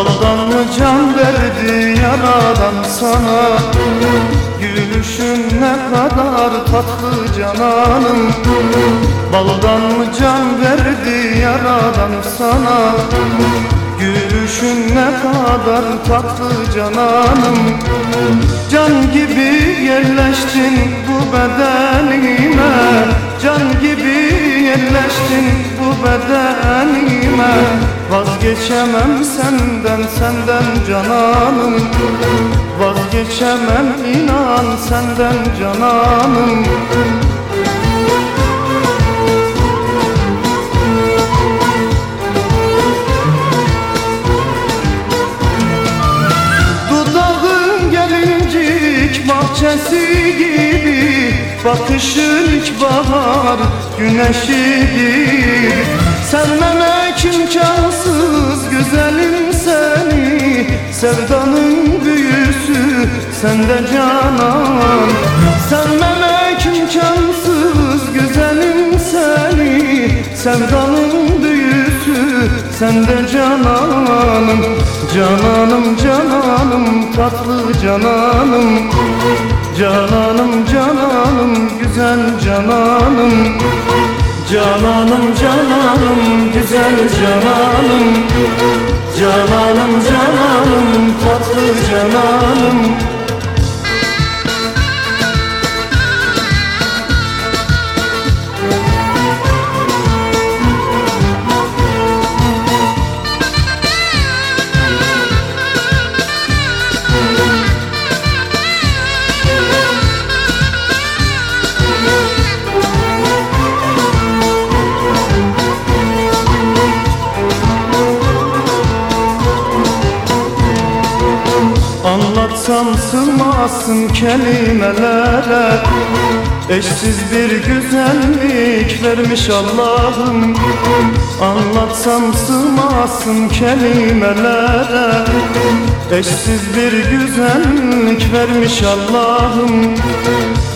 Daldan mı can verdi yaradan sana? Gülüşün ne kadar tatlı cananım. Baldan mı can verdi yaradan sana? Gülüşün ne kadar tatlı cananım. Can gibi yerleştin bu bedenime. Can gibi yerleştin bu bedenime. Vazgeçemem senden senden cananım. Vazgeçemem inan senden cananım. Dudağın gelincik bahçesi gibi Bakışın ilkbahar güneşi gibi Sevmemek imkansız güzelim seni. Sevdanın büyüsü sende canan. Sevmemek imkansız güzelim seni. Sevdanın büyüsü sende cananım Cananım cananım tatlı cananım. Cananım cananım güzel cananım Cananım cananım güzel cananım. Cananım cananım Anlatsam sığmazsın kelimelere. Eşsiz bir güzellik vermiş Allah'ım. Anlatsam sığmazsın kelimelere. Eşsiz bir güzellik vermiş Allah'ım.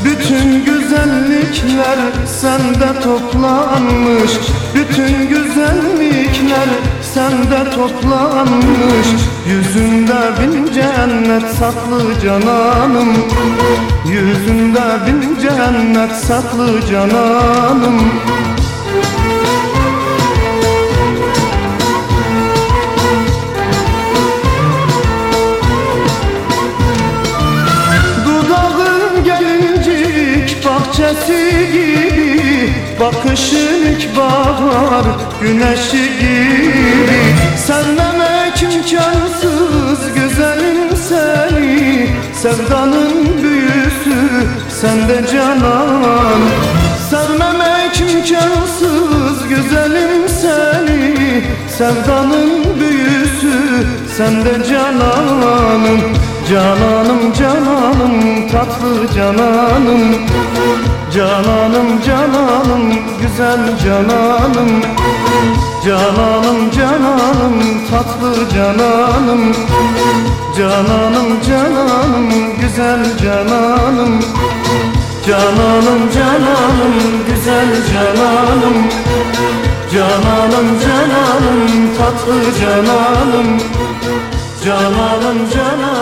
Bütün güzellikler sende toplanmış. Bütün güzellikler sende toplanmış Yüzünde bin cennet saklı cananım. Yüzünde bin cennet saklı cananım. Dudağın gelincik bahçesi gibi Bakışın ilkbahar güneşi gibi Sevmemek imkansız güzelim seni. Sevdanın büyüsü sende canan. Sevmemek imkansız güzelim seni. Sevdanın büyüsü sende cananım. Cananım cananım tatlı cananım Cananım cananım güzel cananım. Cananım cananım tatlı cananım. Cananım cananım güzel cananım. Cananım cananım güzel cananım. Cananım cananım tatlı cananım. Cananım cananım